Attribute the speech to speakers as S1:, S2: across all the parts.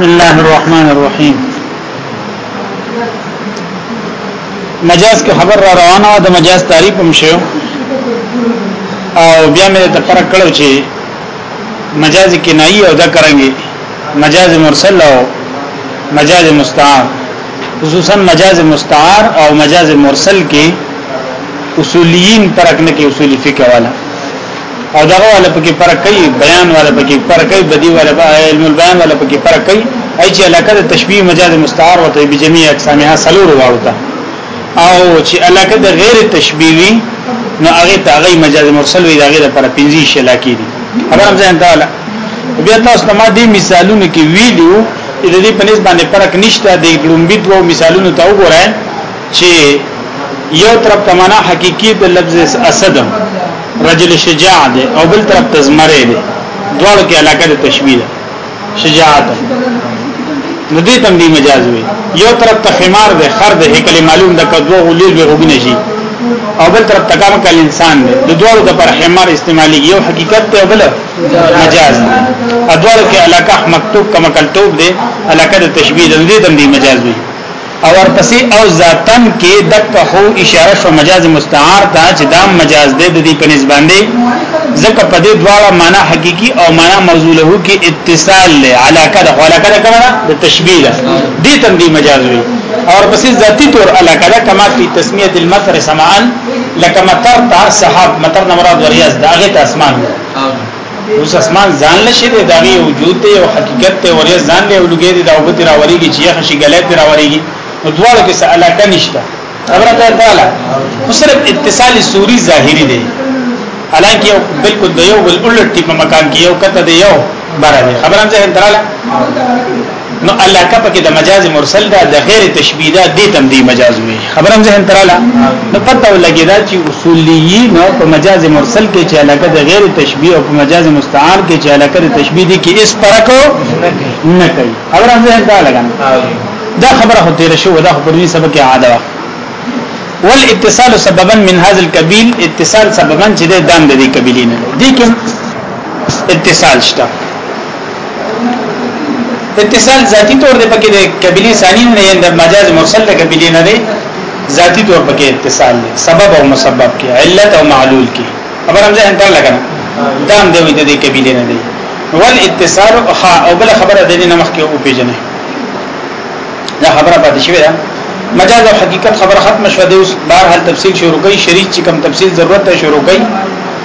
S1: بسم الله الرحمن الرحیم مجاز کې خبر را روانه ده مجاز تعریف هم شو او بیا مې ته فرق کړو چې مجاز کنایي او ذکرانګي مجاز مرسل او مجاز مستعار خصوصا مجاز مستعار او مجاز مرسل کې اصولیین پرک نه کې اصولی فقہ والا او دغه ولا پکې فرق کوي بیان ولا پکې فرق کوي بدی ولا علم البيان ولا پکې فرق کوي اي چې علاقه د تشبيه مجاز مستعار وته بجميع اقسامها سلور واړه او چې علاقه د غیر تشبيه وي نو هغه ته هغه مجاز مرسل وي هغه لپاره پنځه شلا کیږي خبرم ځان ته ولا بیا تاسو ته ما دې مثالونه کې ویلو د دې په نسبت باندې فرق نشته د لومبي دوه مثالونو ته وګورئ چې یو طرف ته معنا حقيقي د لفظ اسد رجل شجاع دی او بل طرف ته زمره دی دواړو کې علاقه د تشبيه ده شجاعت نو دې تم دی مجاز وي یو طرف ته خمار دی خر دی هکله معلوم ده کدو غلیل به وګنه شي او بل طرف ته کام کال انسان دی د دواړو د پر خمار استعمالي یو حقیقت ته بل مجاز ادوار کې علاقه مکتوب کما کلتوب دی علاقه د تشبيه د دې تم دی مجاز وي او ورپسې او ذاتن کې دک خو اشاره شو مجاز مستعار ته چې دا مجاز دی د دې په نسبت باندې ځکه په دې دواړه معنی حقيقي او معنی موضوع له کې اتصال له علاقه د علاقه د کړه د تشبيه ده دې تم دې مجاز وي او ورپسې ذاتی طور علاقه ده کما په تسميه المطر سمعان لکه مطر ته صحاب مطر نه مراد ورياض دا غي ته اسمان ده اوس اسمان ځان لشي دی دا غي وجود دی او حقیقت ته ورې ځان دی او لګي دی دا وبته راوريږي چې یخ شي غلط راوريږي نو دواړو کې څه علاقه نشته خبره ده تعالی خو صرف اتصال سوري ظاهري دی حالانکه یو بالکل د یو بل الټ په مکان کې یو کته دی یو بره دی خبره ځه دراله نو علاقه پکې د مجاز مرسل دا د غیر تشبیه دا د تم دی مجاز وي خبرم ذهن تراله نو پته ولګی دا چې اصولي نو په مجاز مرسل کې چې علاقه د غیر تشبیه او په مجاز مستعار کې چې علاقه د تشبیه دي کې اس فرق نه کوي خبرم ذهن تراله دا خبره خو تیر شو دا خبرې دې سبق عاده وه والاتصال سببا من هذا القبيل اتصال سببا چې د دام د دې قبيلې نه دي کې اتصال شته اتصال ذاتی طور دی پکې دی قبلی ثانی نه اند مجاز مرسل دی قبلی نه دی ذاتی طور پکې اتصال دی سبب او مسبب کې علت او معلول کې خبر هم ځان ته لګنه دام دی وي دی قبلی نه دی ول اتصال او بل خبره د دې نمخ کې او پیژنه دا خبره پاتې شوې ده مجاز او حقیقت خبر ختم شوه د اوس بهر حل تفصیل شروع کړي شریعت چې کوم تفصیل ضرورت ته شروع کړي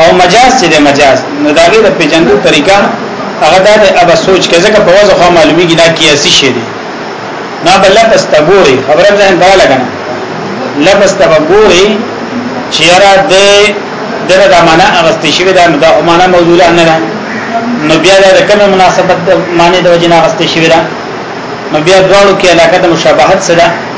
S1: او مجاز چې د مجاز نو دا غي د پیجندو طریقه هغه د اب سوچ کې ځکه په وځه خو معلومیږي دا کیاسي شي دي نه بل لفظ تبوري خبره ځان دا لګنه لفظ تبوري چې را د دغه د معنا اغست شي دا نو دا معنا موضوعه نه ده نو بیا د کومه مناسبت معنی د وجنه اغست شي دا نو بیا دواړو کې علاقه د مشابهت سره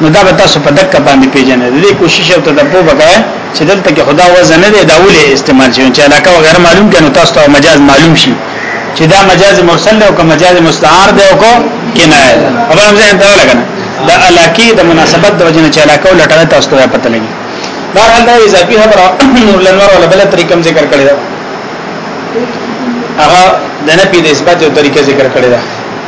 S1: نو دا به تاسو په دقه باندې پیژنئ د دې کوشش او تدبر وکړئ چې دلته کې خدا وزن نه دی دا ولې استعمال شي چې علاقه وغیرہ معلوم کړي نو تاسو ته مجاز معلوم شي چې دا مجاز مرسل او که مجاز مستعار دی او کو کنایه ده خبر هم ځین ته لګنه دا علاقه د مناسبت د وجنه چې علاقه ولټنه تاسو ته پته لګي دا حال دا اضافي خبره نور لنور ولا بل طریقې ذکر کړی دا هغه د نفي د اثبات یو طریقې ذکر کړی دا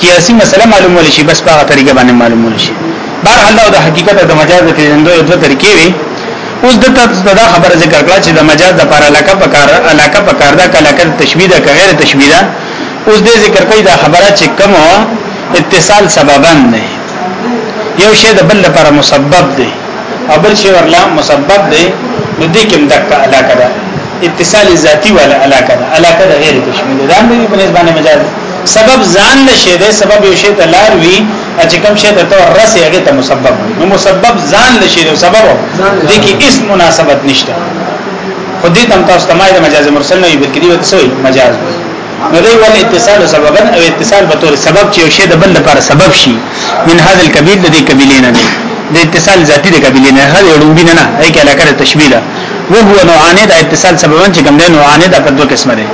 S1: قیاسی مسله معلومول شي بس په هغه طریقه باندې معلومول شي بهر حال دا د حقیقت او د مجاز د پیژندو دوه طریقې وي اوس د دا خبره ذکر کړه چې د مجاز د لپاره علاقه پکار علاقه پکار ده کله کله تشبیه ده که غیر تشبیه ده اوس دې ذکر کوي دا خبره چې کوم اتصال سببا نه یو شی د بل لپاره مسبب دی او بل شی ورلا مسبب دی نو دې کوم دک علاقه ده اتصال ذاتی ولا علاقه ده علاقه ده غیر تشبیه ده دا په نسبت مجاز سبب ځان له شی ده سبب یو شی ته لار وی چې کوم شی ته تو رسې هغه ته مسبب نو مسبب ځان له شی ده سبب د کی اس مناسبت نشته خو دې تم تاسو تمای د مجاز مرسل نه بلکې دی وته سوی مجاز نو دی ول اتصال سببا او اتصال به تور سبب چې یو شی د بل لپاره سبب شي من هاذ الکبیر د دې کبیلې نه دی د اتصال ذاتی د کبیلې نه هغه ډوبینه نه هغه علاقه تشبیه وهو نوعان دا اتصال سببا چې کوم دی نوعان دا په دوه قسمه دي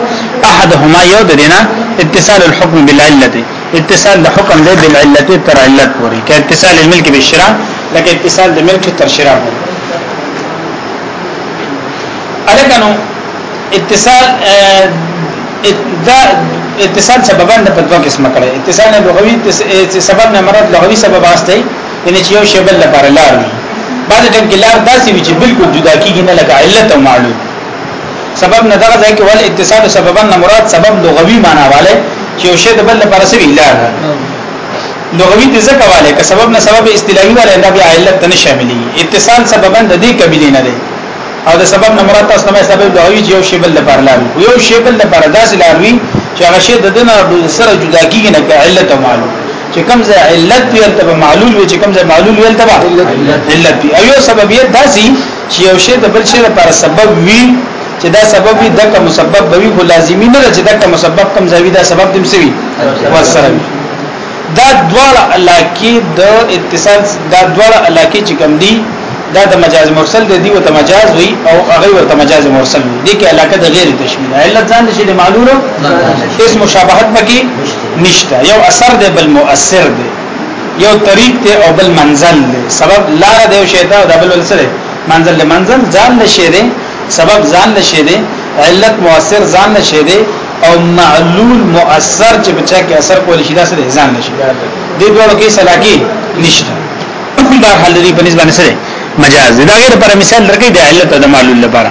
S1: احدهما یو د دینه اتصال الحكم بالعلت اتصال د حکم دی بالعلت تر علت پورې که اتصال الملک بالشراء لکه اتصال د ملک تر شراء پورې الکانو اتصال دا اتصال سببا د په دوه قسمه کړي اتصال لغوي سبب نه مراد لغوي سبب واسطه یعنی چې یو شی بل لپاره لار وي بعضې ټیم کې لار داسې وي چې بالکل جدا کېږي نه لکه علت او معلوم سبب نه دغه ځای کې ول اتصال سببا نه مراد سبب لغوي معنا والے چې یو شی د بل لپاره سوي لار لغوي د ځکه والے که سبب نه سبب اصطلاحي والے دا بیا علت نه شاملي اتصال سببا د دې قبلي نه دی او د سبب نه مراد تاسو نه سبب لغوي چې یو شی بل لپاره لار یو شی بل لپاره داسې لار وي چې هغه شی د دنه سره جدا کېږي نه علت معلوم چې کوم ځای علت وي ته به معلول وي چې کوم ځای معلول وي ته به علت وي او یو سبب یې داسي چې یو شی د بل شی لپاره سبب وي چې دا سبب وي دغه مسبب به وي خو لازمي نه چې دغه مسبب کوم ځای دا سبب دم سوي وسره وي دا دواړه علاقې د اتصال دا دواړه علاقې چې کوم دي دا د مجاز مرسل دی دی ته مجاز وي او هغه ورته مجاز مرسل دی کې علاقه د غیر تشمیل علت ځان شي د معلولو اسم مشابهت پکې نشته یو اثر دی بل مؤثر دی یو طریق دی او بل منزل دی سبب لار دی او شیطان او بل سره منزل دی منزل ځان نشي دی سبب ځان نشي دی علت مؤثر ځان نشي دی او معلول مؤثر چې بچا کې اثر کول شي دا سره ځان نشي دی دوه کې سلاکی نشته دا حل دی په نسبت سره مجاز دا غیر پر مثال درکې د علت او د معلول لپاره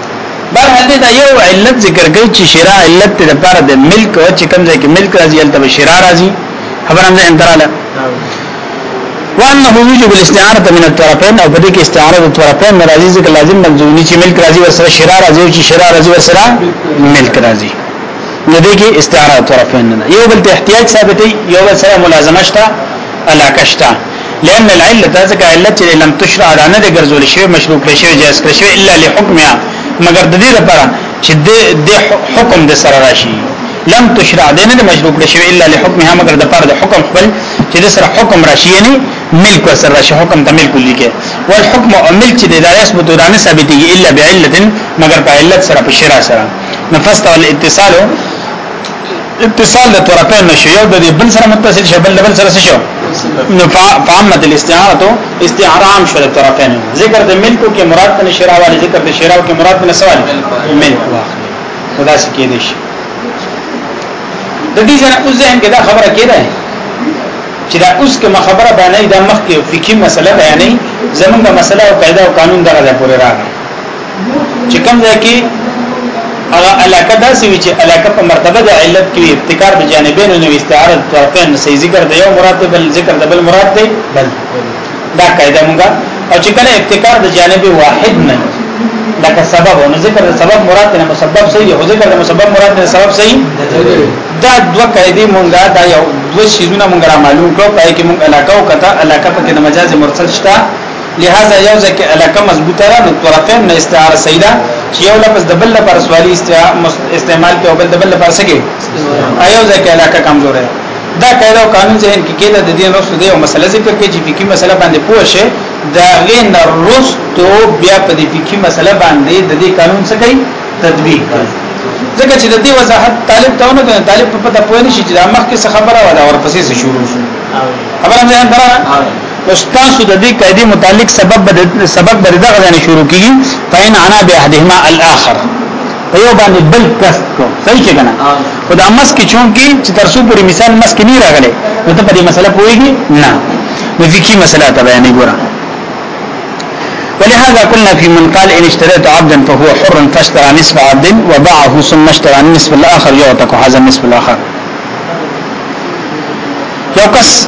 S1: بل هدي دا یو علت ذکر کوي چې شرا علت ته لپاره د ملک او چې کوم ځای کې ملک راځي هلته به شرا راځي خبر هم ده انتراله وانه وجوب الاستعاره من الطرفين او بده کې استعاره د طرفین راځي ځکه لازم ملزومی چې ملک راځي ورسره شرا راځي چې شرا راځي ورسره ملک راځي نو دې کې استعاره طرفین نه یو بل ته احتیاج ثابتې یو بل سره ملازمه شته علاقه شته لأن العله ذکر علت چې لم تشرع را نه ګرځول شوی مشروع کړی شوی جائز کړی شوی الا لحکمها مگر د دې لپاره چې د حکم د سره راشي لم تشرع د نه مشروع کړی شوی الا لحکمها مگر د لپاره د حکم خپل چې د سره حکم راشي یعنی ملک سره راشي حکم ته ملک لیکه والحکم او ملک چې د دایس بتورانه ثابتېږي الا بعلت مگر په علت سره په شرع سره نفست الاتصال اتصال د طرفین نشو یو د بل سره متصل شي بل بل سره شو نو فهمت الاستعاره استعاره عام شو د طرفین ذکر د ملکو کې مراد نه شرا والی ذکر د شرا کې مراد نه سوال ملک خدا سې کې دي شي د دې ځنه اوس ځین کې دا خبره کېده چې دا اوس کوم خبره باندې دا مخکې فقہي مسله بیانې زمونږه مسله او قاعده او قانون دغه پورې راغله چې کوم ځای کې هغه علاقه داسې وي چې علاقه په مرتبه د علت کې ابتکار د جانبین نو استعاره طرفین سي ذکر د یو مراد بل ذکر د بل مراد دی بل دا قاعده موږ او چې کله ابتکار د جانب واحد نه لکه سبب او ذکر د سبب مراد نه مسبب صحیح او ذکر د مسبب مراد نه سبب صحیح دا دوه قاعده موږ دا یو دوه شیزونه موږ را معلوم کړو پای کې موږ علاقه او کته علاقه په کې د مجاز مرسل شته لہذا یو ځکه علاقه مضبوطه ده نو طرفین نه استعاره صحیح ده چې یو لفظ د بل لپاره سوالی استعمال کوي او بل د بل لپاره سګي ایو ځکه علاقه کمزور ده دا قاعده او قانون ذهن کې کېده د دې رسو دی او مسله ذکر کې چې فقہي مسله باندې پوه شي دا غین رستو بیا په دې فقہي مسله باندې د دې قانون څخه کوي تطبیق کوي ځکه چې د دې وضاحت طالب ته نه کوي طالب په پته پوه نشي چې دا مخکې څه خبره ولا ورپسې شروع شو خبره مې هم نو تاسو د دې قاعده متعلق سبب بد سبق بد دغه ځنه شروع کیږي فین انا به احدهما الاخر په یو باندې بل کس کو صحیح څنګه نه خدا مس کې چون کې چې تر څو پوری مثال مس کې نه راغله نو ته په دې مسله پوهیږي نه نو فقہی مسله ته بیان ګورم ولهذا قلنا في من قال ان اشتريت عبدا فهو حر فاشترى نصف عبد وباعه ثم اشترى النصف الاخر يعتق هذا النصف الاخر یو کس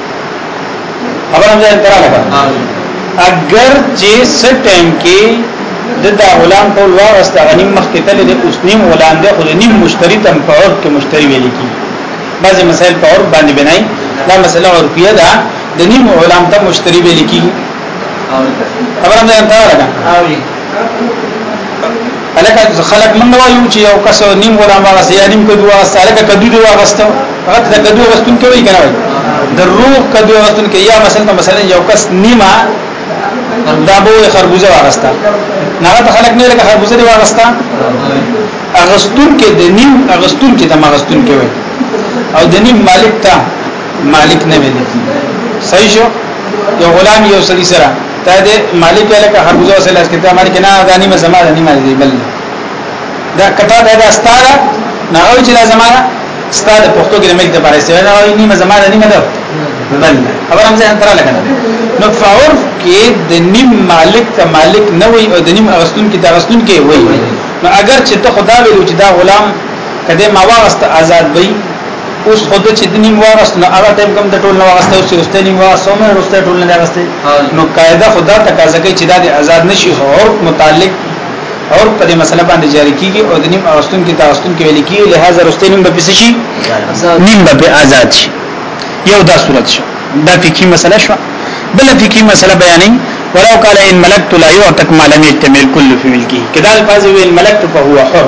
S1: خبر هم ځای تراله اگر چې سټیم کې د دا غلام ټول واغست غنیم مخ کې تل د اوس نیم غلام دی خو نیم مشتری تم په اور کې مشتری ویل کی بعضی مسائل په اور باندې بنای دا مسله عرفیه ده د نیم غلام ته مشتری ویل کی خبره ده انتهار ده الکه خلک مونږ وایو چې یو کس نیم غلام واغسته یا نیم کدو واغسته الکه کدو دی واغسته هغه د کدو واغستون کوي کنه وایي د روغ کدو واغستون کوي یا مثلا مثلا یو کس نیمه دا به خربوزه واغسته نه ته خلک نه لکه خربوزه دی واغسته اغستون کې د نیم اغستون کې د مغستون کې وایي او د نیم مالک ته مالک نه ویل صحیح شو یو غلام یو سړي سره ته دې مالک لکه خربوزه وسه لاس کې ته مالک نه دا نیمه زما ده نیمه دې بل دا کته ده دا ستاره نه او چې زما ده ستاره پښتو کې ملک د پاره سره نه وي نیمه زما ده نیمه ده بل خبر هم ځان تر لګنه نو فور کې د نیم مالک ته مالک نه وي او د نیم اغستون کې ته اغستون کې وي نو اگر چې ته خدا ویلو چې دا غلام کده ما واغست آزاد وي اوس خود چې د نیم وارس نه هغه ټیم کم د ټول نه واسطه او سیوسته نیم وارس او مې رسته ټول نه واسطه نو قاعده خدا تقاضا کوي چې دا د آزاد نشي او متعلق اور په دې مسله باندې جاری کیږي او د نیم اوستون کې تاستون کې ویل کیږي لہذا رسته نیم به پس شي نیم به آزاد شي یو دا صورت شو دا فقہی مسله شو بل فقہی مسله بیانې ولو قال ان ملکت لا يعتق ما لم يكتمل كل في ملكه كذا الفاظ ويل ملکت فهو حر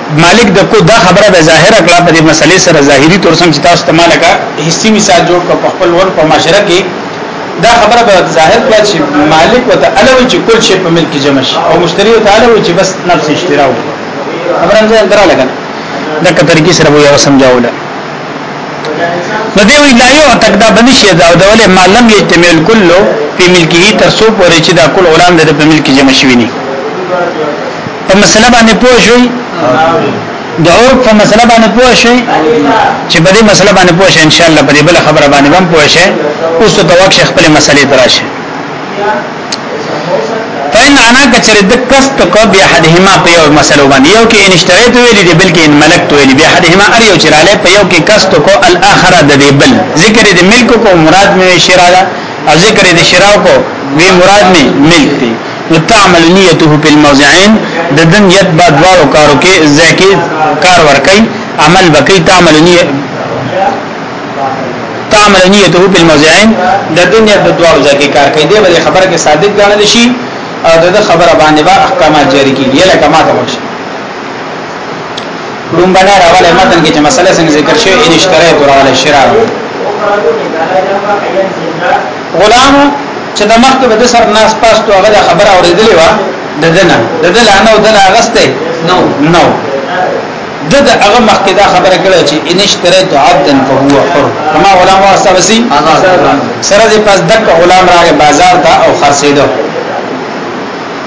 S1: مالک د کو دا خبره به ظاهر کړه په دې مسلې سره ظاهري تور سم چې تاسو ته مالک حصي مثال جوړ کړ په خپل ور په معاشره کې دا خبره به ظاهر کړه چې مالک وته الوی چې کل شی په ملک جمع شي او مشتری وته الوی چې بس نفس اشترا و خبره ځان درا لګا دا کتر کې سره یو سمجاوله نو دی وی لا یو تک دا بنشي دا ولې معلم یې تمل کلو په ملکی تر سو پورې چې دا کل علماء د په ملک جمع شوی نه په مسله باندې پوه شوي د عرف په مسله باندې پوه شئ چې په دې مسله باندې پوه شئ ان شاء الله په دې بل خبره باندې هم پوه شئ اوس ته وخت خپل مسلې تراشي فإن انا کچر د کست کو بیا حدهما په یو مسلو باندې یو کې انشتریت ویلې دي بلکې ان ملک تو ویلې بیا حدهما ار یو چراله په یو کې کست کو الاخر د دې بل ذکر دې ملک کو مراد مې شراله او ذکر دې شراو کو وی مراد مې ملک دي نو تعمل نیته په الموضعين د د نیت با دوارو کارو کې ځکه کار ور کوي عمل بکی تعمل نیت تعمل نیته په الموضعين د د نیت د دوارو ځکه کار کوي د خبره کې صادق ګڼل شي او د خبره باندې با احکامات جاری کیږي لکه ما ته وشي روم باندې راواله متن کې چې مسله څنګه ذکر شوی ان اشتراط راواله شراب غلام چې د مخکې به د سر ناس پاستو هغه د خبره اورېدلې و د دنه د دل نه او دل اغسته نو نو د د هغه مخکې دا خبره کړې چې ان اشتريت عبدا فهو حر کما غلام واسطه وسی سره دې پس دک غلام راغی بازار ته او خرڅېدو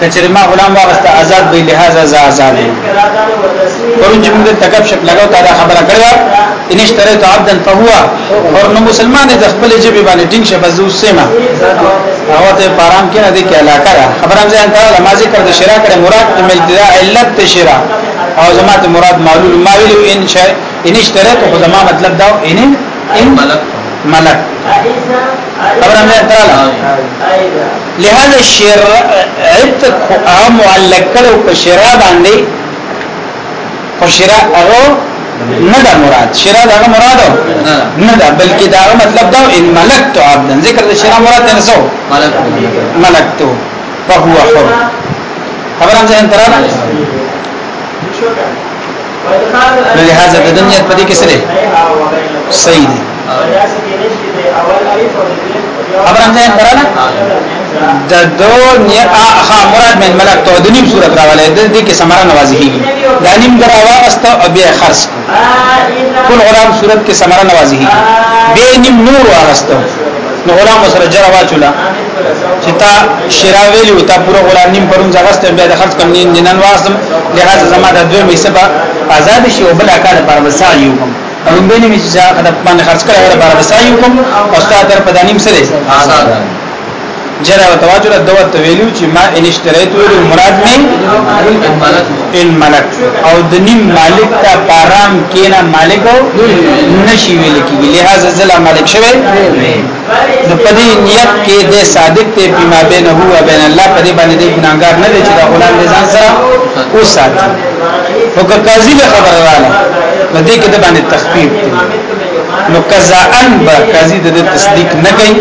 S1: کچره ما غلام واغسته آزاد به لہذا ز آزاد یم پرون چې موږ تکب شپ لګاو تا دا خبره کړو ان اشتريت عبدا فهو اور نو مسلمان د خپل جبه باندې ټینګ شه بزو سیما هغه ته پارام کې نه دی کې علاقه ده خبرم ځان ته لمازي کړ د شرا کړه مراد د ملتدا علت ته شرا او زمات مراد معلوم ما ویل ان شاء ان اشتريت خو زما مطلب دا ان ملک خبره مې تراله لهدا شرع عتق عام معلق کړو په شرع باندې خو شرع هغه نه دا مراد شرع دا مراد نه دا بلکې دا مطلب دا ان ملک تو عبد ذکر د شرع مراد نه سو ملک ملک تو فهو حر خبره مې تراله نو لہذا د دنیا په دې کې سره صحیح دی خبره ځای کړه د دو نیت اخا مراد من ملک تو د نیم صورت راواله د دې کې سمرا نوازی کیږي د نیم درا واست او بیا خرص کل غلام صورت کې سمرا نوازی کیږي به نیم نور واست نو غلام سره جرا واچولا چې تا شرا ویلی او تا پورا غلام نیم پرون زغست بیا د خرج کم نیم نن واسم لہذا زما د دوه میسه په آزاد شي او بل کار پر وسع یو کوم نو به نیم چې ځکه د باندې خرج کړه هر پر وسع یو کوم او ستا در په دانیم سره آزاد جرا و تواجر دوت تویلو چې ما ان اشتریت ویلو مراد می ان ملک او د نیم مالک ته پارام کینا مالک نشي ویل کیږي لہذا زلا مالک شوی نو په دې نیت کې د صادق ته بما بینه هو بین الله په دې باندې د ګناګار نه دی چې دا غلام دې ځان سره او ساتي نو که قاضي له خبر رااله نو دې کې د باندې تخفیف دی نو قضا ان به قاضي د تصدیق نه کوي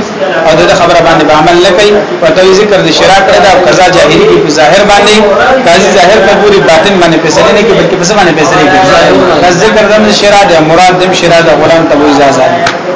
S1: او د خبره باندې به عمل نه کوي په توې ذکر د شراک کړه دا قضا جاهلی کې په ظاهر باندې قاضي ظاهر په پوری باطن باندې فیصله نه کوي بلکې په څه باندې فیصله کوي ذکر د شراک مراد د شراک غلام ته وځي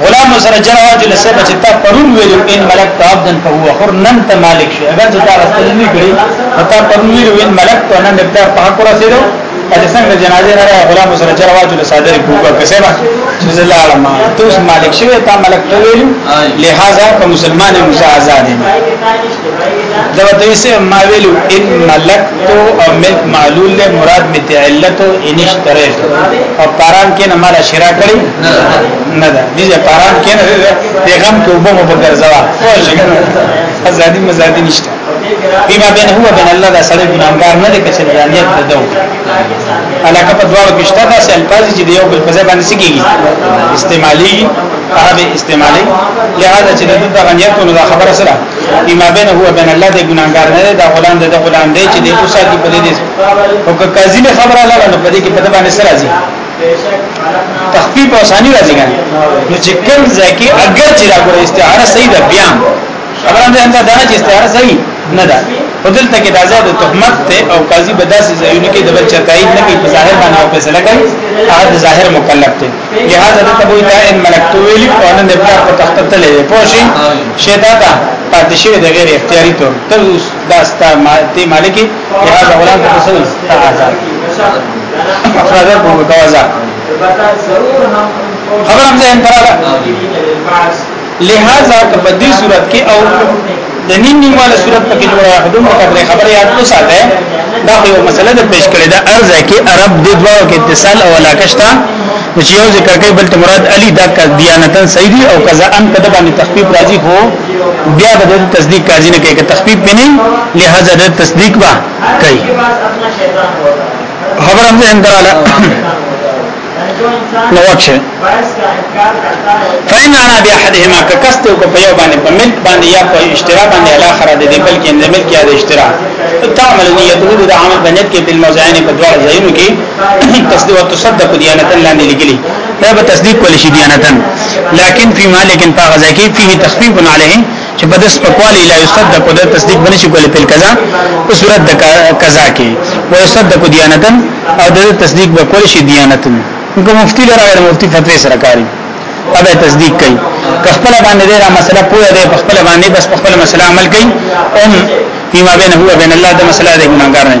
S1: غلام سره جراوه چې لسه بچی تا پرون ویلو ان ملک تو عبدن فهو حر نن ته مالک شي اگر چې تا غسل نه کړی تا پرون ویلو ان ملک تو نن مقدار په حق رسیدو اته څنګه جنازه نه راغی غلام سره جراوه چې لسه درې کوګه کسه ما جز الله علما تو مالک شي تا ملک تو ویلو لہذا په مسلمان موسی آزاد دی دا ته یې ما ویلو ان ملک تو او ملک معلول له مراد متعلت او انشتره او قران کې نه مال شرا کړی نه ده دې پارام کې نه ده پیغام کې وبو مو بګرځوا خوشي ازادي مزادي نشته بما بین هو بین الله دا سړی ګناګار نه دی کچې دا نیت ده دو علاقه په دواړو کې شته دا چې الفاظ چې دی یو بل په ځای باندې سګيږي استعمالي هغه استعمالي لہذا چې دا غنیت نو دا خبره سره بما بین هو بین الله دی ګناګار نه دی دا غلام دی دا غلام دی چې دی اوسه کې په دې او که قاضي خبره لاله نو په دې کې په دې باندې سره راځي تخفیف او ثانی راځي کنه نو چې کوم ځای کې اگر چې دا ګور استعاره صحیح ده بیا خبره ده انده دا چې استعاره صحیح نه ده خدل ته کې دا ځای د تهمت ته او قاضي بداسي ځایونه کې د بل چا تایید نه کوي په ظاهر باندې او فیصله کوي هغه د ظاهر مکلف دی لہذا ته تبوی ته ان ملکتو ویلی او نن د پلار په تخت ته لې پوښي شیدا دا پاتې شوی د غیر اختیاري تور ته دا ستا مالکی هذا غلام ته څه وي تعاذا افرادر په متوازا خبر هم ځین تراله لہذا په دې صورت کې او د نیم نیمه صورت په کې جوړه خدوم کړې خبره یاد کو ساته دا یو مسله د پیش کړې دا ارزه کې عرب د دوه کې اتصال او علاقشتا چې یو ذکر کوي بلته مراد علی دا دیانتن سیدی او قضا ان کده باندې تخفیف راځي هو بیا به د تصدیق قاضي نه کوي که تخفیف به نه لہذا د تصدیق به کوي خبر هم ذهن دراله نو وکشه فإن أنا بأحدهما ككست وكفيو باندې په ملک باندې یا په اشترا باندې الاخره د دې بلکې د ملک یا د اشترا تعمل نیته د عمل بنیت کې په موضعین په دوه ځایونو کې تصدیق او تصدق دیانتن لاندې لګلی دا به تصدیق کول شي دیانتن لكن في مالك فاغه ځای کې فيه تخفيف عليه چې په داس په کوالی لا يصدق د تصدیق باندې شي کولای په قضا په صورت د قضا کې ويصدق ديانتن او د تصدیق به کول شي ديانتن که مفتی لراغه مفتی فتوی سره کاری هغه تصدیق کوي که خپل باندې دا مسله پوهه ده په خپل باندې بس په خپل مسله عمل کوي او فيما بينه وبين الله دا مسله ده ګناګار نه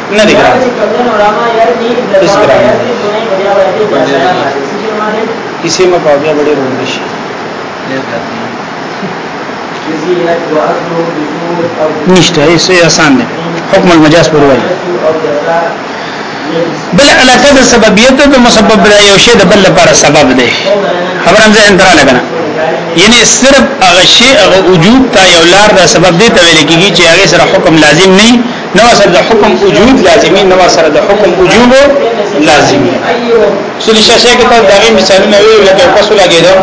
S1: نه دی ګران اس ګران کسی ما په بیا وړي روان شي نشته هیڅ آسان دی حکم المجاز پر وایي بل علاقه د سببیت د مسبب لا یو شی د بل لپاره سبب دی خبره هم ځین تراله کنه یعنی صرف هغه شی هغه وجود ته یو لار د سبب دی ته ویل کیږي چې هغه سره حکم لازم نه نو سره د حکم وجود لازمی نو سره د حکم وجوب لازمی سوري شاشه کې ته دغه مثالونه ویل لکه پسو لګیدو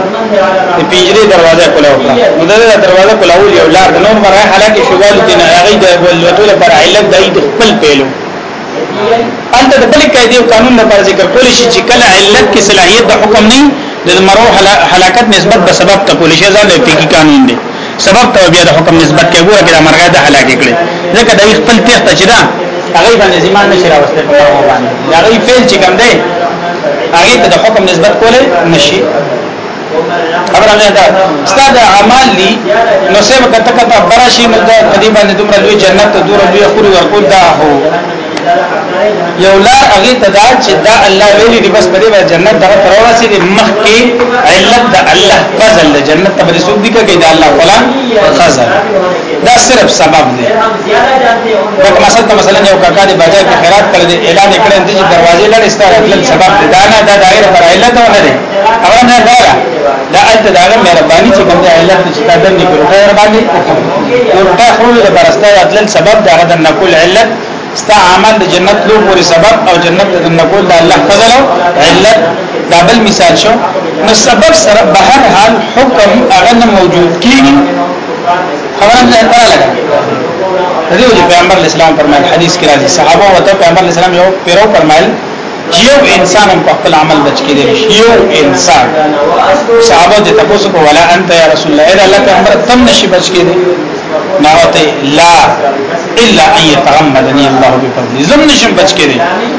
S1: د پنجره دروازه کوله وکړه نو دا دروازه کوله ول یو لار نو مرای حالکه شوال دي نه هغه د ولوتو لپاره علت دی د خپل پیلو انت د بل قاعده او قانون لپاره ذکر کول شي چې کله علت کې صلاحیت د حکم نه د مرو حلاکت نسبت به سبب ته کول شي ځان د فقہی قانون دی سبب ته بیا د حکم نسبت کې ګوره کې د مرغه د هلاک کړي ځکه د خپل تخت چې دا هغه باندې زمان نشي راوستل په هغه باندې دا غي فعل چې کوم دی هغه ته د حکم نسبت کولای نشي خبر هغه دا ستاد اعمال دي نو سبب کته کته براشي نو د قدیم باندې دومره لوی جنت دومره لوی خوري ورکول دا هو یو لار هغه ته دا چې دا الله ویلي دی بس په دې باندې جنت دغه تر ورسې دی مخ کې علت د الله فضل د جنت ته رسول دي کې دا الله فلان فضل دا صرف سبب دی وکه مثلا ته مثلا یو کاکا دی بازار کې خیرات کړی دی اعلان کړی دی چې دروازې لړې ستاره علت سبب دی دا نه دا دایره پر علت نه دی هغه نه دا دا الته دا مهرباني چې کوم علت چې تا د دې ګروټه ور باندې ګروټه خو د برستا راتل سبب دا غدن نقول علت ستا عمل د جنت لو پورې سبب او جنت د نقول د الله فضل او علت دا بل مثال شو نو سبب سره به هر حال حکم هغه موجود کیږي خبره نه پره لګا دغه پیغمبر اسلام فرمایي حدیث کې راځي صحابه او پیغمبر اسلام یو پیرو فرمایي چې یو انسان هم په خپل عمل بچ کېدی شي یو انسان صحابه دې تاسو کو ولا انت یا رسول الله الا لك امر تم نشي بچ کېدی ناوته لا الا ان يتغمدني الله بفضله زم نشم بچ کېدی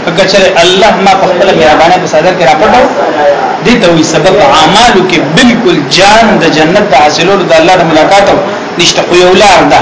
S1: اگر چې الله ما په خپل مهربانه په صدر کې راپټو دې ته وي سبب اعمالو کې بالکل جان د جنت حاصلولو د الله د ملاقات نشته خو یو لار ده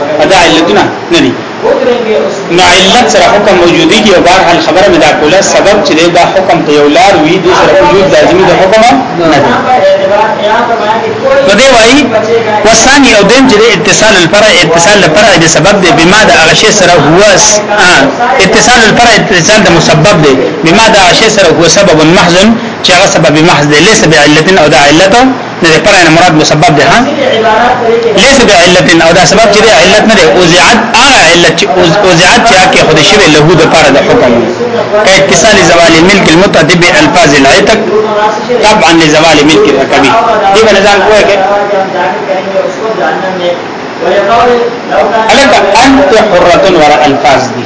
S1: دا علتونه نه دي نو علت سره حکم موجودی دی او بهر حال خبره مې دا کوله سبب چې دا حکم په یو لار وي د سره وجود لازمي د حکم نه دی نو دی وایي وسانی او دیم چې اتصال الفرع اتصال الفرع د سبب دی بما د هغه شی سره هو اتصال الفرع اتصال د مسبب دی بما د هغه شی سره هو سبب محض چې هغه سبب محض دی ليس بعلت او د علت نه ده فرع نه مراد مسبب ده ليس بعلت او دا سبب چې علت نه ده او زعت هغه علت چې او زعت چې کې خود شی له د پر د حکم کای اتصال زوال ملک المتعدب الفاظ العتق طبعا لزوال ملک الركبي دي بل ځان کوی کې الک انت حرة ورا الفاظ دي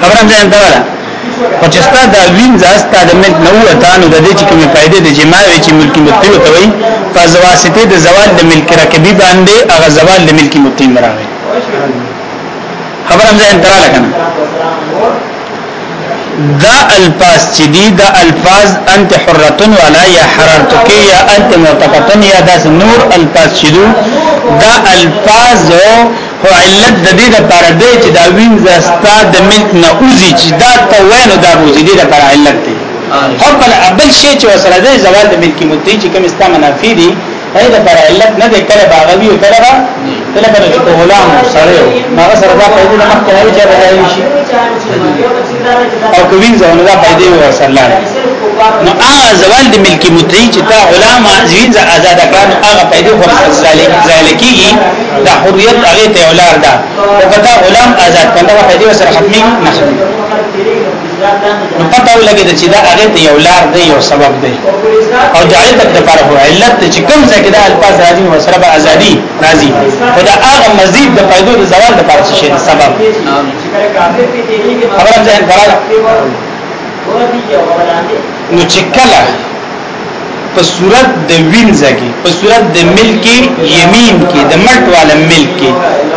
S1: خبره مې ځان ته او چې ستا دا وینځ ستا د ملک نه وته نو د دې چې کومې فائدې د جما وی چې ملکی مبتل ته وي فزواسطه د زوال د ملک رکبي باندې هغه زوال د ملکی مبتل مراوي خبر هم ځین تراله کنه دا الفاظ چې دي دا الفاظ انت حرتن ولا یا حررتک یا انت معتقتن یا داس نور الفاظ چې دا الفاظ خو علت د دې لپاره دی چې دا وینځه ستا د ملک نه اوزي چې دا ته وینو دا اوزي دې لپاره علت دی خو بل ابل شی چې وسره دی زوال د ملکی مدعي چې کوم استا منافي دي هي د پر علت نه دی کله باغوي او کله با کله کله چې غلام سره ما سره دا پیدا نه مخکې راځي چې بدایي شي او کوین ځونه دا پیدا ورسره لاله نو هغه زوال د ملکی مدعي چې تا غلام ځین آزاد کړه نو هغه پیدا ورسره ځالکی دا حریت هغه ته ولار ده او کته غلام آزاد کنده په دې سره ختمي نه ختمي نو پته ولګي د چې دا هغه ته یو لار دی یو سبب دی او د علت لپاره هو علت چې کوم ځای کې دا الفاظ راځي نو سره به ازادي راځي او دا هغه مزید د پیدو د زوال لپاره څه شي سبب خبره ځان کړه نو چې کله په صورت د وینځه کې په صورت د ملک یمین کې د ملک والا ملک کې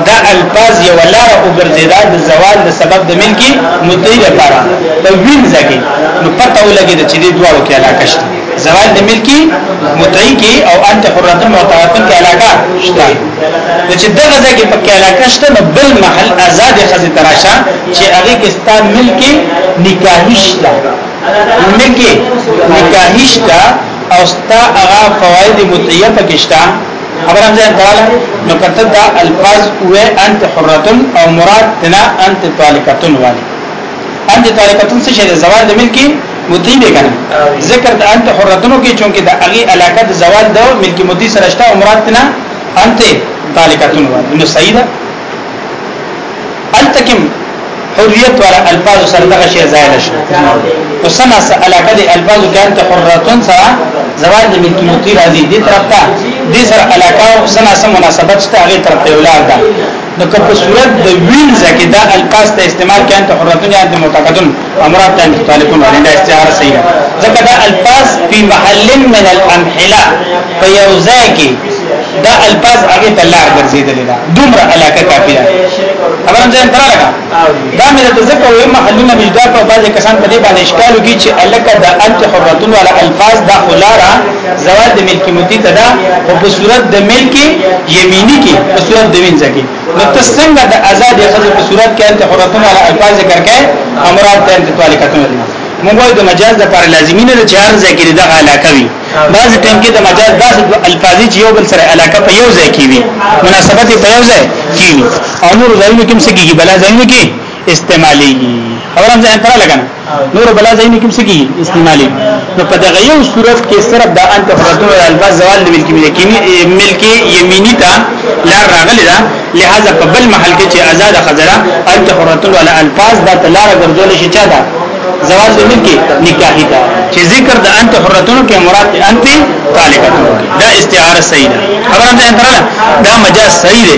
S1: دا الفاظ یو لار او ګرځیدا د زوال د سبب د ملک مدعی لپاره په وینځه کې نو پته ولګي چې د دوه کې علاقه شته زوال د ملک مدعی کې او انت حرتن متعاطن کې علاقه شته نو چې دغه ځای کې پکې علاقه شته نو بل محل آزاد خزه تراشه چې هغه کې ستا ملک نکاح نشته نکي نکاحشتا او ستا هغه فواید متعیه پکشتا خبرم ځان تعالی نو کته دا الفاظ و انت حرتن او مراد تنا انت طالقتن والی انت طالقتن څه شی زوال د ملکی متی دی کنه ذکر د انت حرتنو کې چونکه د اغي علاقه د زوال د ملکی متی سره شته او مراد تنا انت طالقتن والی نو صحیح ده التکم حریت ولا الفاظ سره دغه شی ځای نشو او سنا سره علاقه دي الفاظ کان ته حرتون سره زوال د ملکیتی راځي دي طرف ته دي سره علاقه او سنا سره مناسبت شته هغه طرف ته ولار ده نو که په صورت د وین ځکه دا الفاظ ته استعمال کان ته حرتون یا د متقدم امرات ته متعلقون باندې دا استعاره صحیح ده ځکه دا الفاظ په محل من الامحله په یو ځای کې دا الفاظ هغه ته لار ګرځیدل دا دومره علاقه کافی ده خبرم ځین تر لګا دا مې ته ځکه وې محلونه مجدا په بعضې کسان په دې باندې اشکال وکړي چې الکه د انت حرتون ولا الفاظ دا خلارا زوال د ملکی متی تدا او په صورت د ملکی یمینی کې په صورت د وینځ کې نو ته څنګه د آزادې خزه په صورت کې انت حرتون علی الفاظ ذکر کړي امرات ته انت طالقتون دي موږ وایو د مجاز د پر لازمي نه چې هر ځای کې د علاقه وي بعض ټیم کې د مجاز داسې الفاظي چې یو بل سره علاقه په یو ځای کې وي مناسبت په یو ځای کې او نور ځایونه کې مسګي بلا ځایونه کې استعمالي خبرم ځان تر لګنه نور بلا ځای نه کوم سګي استعمالي نو په دغه یو صورت کې صرف د انت فرتون الفاظ زوال د ملکی ملکی ملکی یمینی ته لار راغلی دا لہذا په بل محل کې چې آزاد خزره انت فرتون ولا الفاظ دا لار ګرځول شي چا دا زوال د ملکی نکاحی دا چې ذکر د انت فرتون کې مراد انت طالقتون دا استعاره صحیح ده خبره ده دا مجاز صحیح ده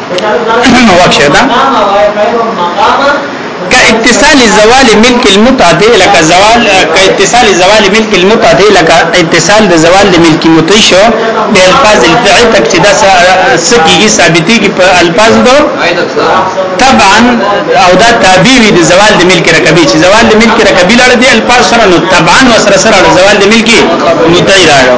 S1: وکشه دا که اتصال زوال ملک المتعدی لکه زوال که اتصال زوال ملک المتعدی لکه اتصال د زوال د ملک متعدی شو د الفاظ الفعل تک چې دا سکیږي ثابتي کې په الفاظ دو طبعا او دا تابع وي د زوال د ملک رکبي چې زوال د ملک رکبي لړ دی الفاظ سره نو طبعا وسره سره زوال د ملک متعدی راغلو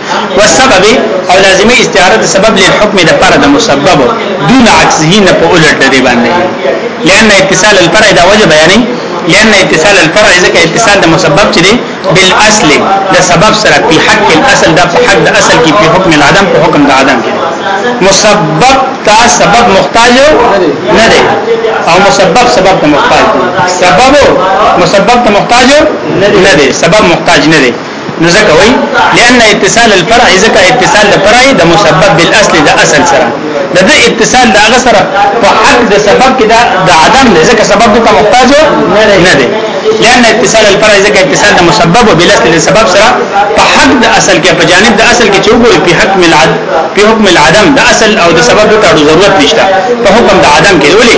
S1: والسبب او لازمي استعاره د سبب له حکم د پر د مسبب دون عکسه نه په الټ دی باندې لئن اتصال الفرع دا وجه بیانې لئن اتصال الفرع ځکه اتصال د مسبب چې دی بالاصل د سبب سره په حق الاصل د حق د اصل کې په حکم العدم په حکم د عدم کې مسبب تا سبب محتاج نه دی او مسبب سبب ته محتاج دی سبب مسبب ته محتاج نه دی سبب محتاج نه دی نو ځکه وای لئن اتصال الفرع ځکه اتصال د فرع د مسبب بالاصل د اصل سره د د اتصال د هغه سره په حق د سبب کې د عدم نه ځکه سبب ته محتاج نه دی لئن اتصال الفرع ځکه اتصال د مسبب او بالاصل د سبب سره په حق د اصل کې په جانب د اصل کې چې وګوري په حکم العدم په حکم العدم د اصل او د سبب ته ضرورت نشته په حکم د عدم کې ولې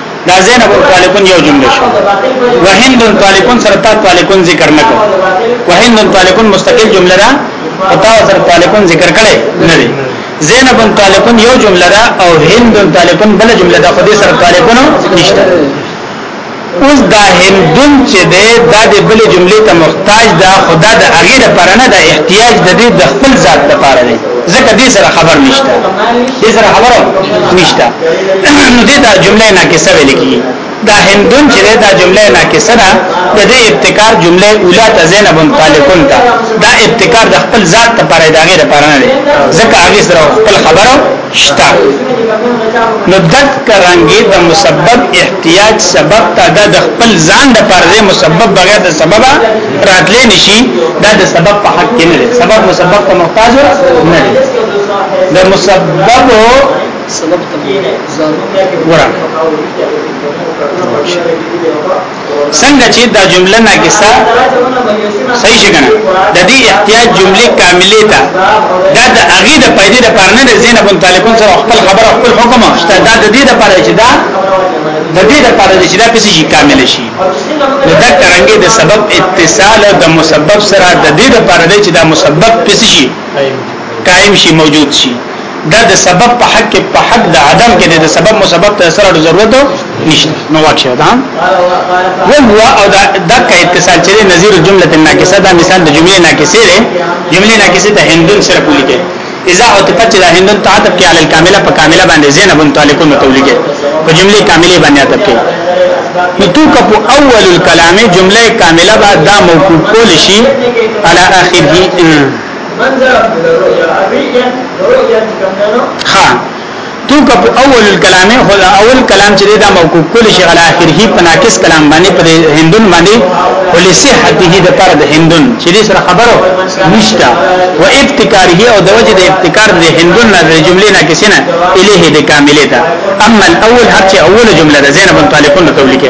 S1: دا زینب طالقون یو جمله شو وهند طالقون سره تا طالقون ذکر نکو وهند طالقون مستقل جمله ده او تا سره طالقون ذکر کړي نه دي زینب طالقون یو جمله ده او هند طالقون بل جمله ده خو دې سره طالقون نشته اوس دا هندون چې ده دا د بل جمله ته محتاج ده خدا د هغه لپاره نه د احتیاج د دې د خپل ذات لپاره دی ځکه دې سره خبر نشته دې سره خبر نشته نو دې دا جمله ناقصه ویل کی دا هندون چې دا جمله ناقصه ده د دې ابتکار جمله اوله ته زینب طالقون ته دا ابتکار د خپل ذات ته پاره داغه لپاره نه دی ځکه هغه سره خپل خبره شته نو دک کرانګي د مسبب احتیاج سبب ته د خپل ځان د پاره مسبب بغیر د سببه راتلې نشي دا د سبب په حق کې نه دی سبب مسبب ته محتاج نه دی د مسبب سبب ته ورا څنګه چې دا جمله ناقصه صحیح شګنه د دې احتیاج جمله کامله ده دا د اغه د پیدې د پرنه د زینب طالبون سره خپل خبره خپل حکم شته دا د دې د پاره چې دا د دې د پاره چې دا پسې شي کامل شي نو دا ترنګي د سبب اتصال د مسبب سره د دې لپاره دی چې دا مسبب پس شي قائم شي موجود شي دا د سبب په حق په حق د عدم کې د سبب مسبب ته سره ضرورت نشته نو واقعا دا هو او دا د اتصال چې نظیر جمله ناقصه دا مثال د جمله ناقصه دی جمله ناقصه ته هندون سره کولی کې اذا عطفت چې دا هندون ته عطف کې علی الکامله په کامله باندې زینب تعلق نو تولیګه په جمله کامله باندې عطف کې نو تو کپ اول الکلام جمله کامله با دا موقوف کول شي علی اخره منظر رؤیا رؤیا چې کوم نه ها تو کا په اول الکلام خو دا اول کلام چې دا موقوف کول شي غلا اخر هی په ناقص کلام باندې په هندون باندې ولې صحته د پر د هندون چې دې سره خبرو نشتا و ابتکاره او د وجه د ابتکار د هندون نه د جملې نه کسی نه الیه د کامله ده اما الاول هر چې اول جمله ده زینب طالقون ته ولیکه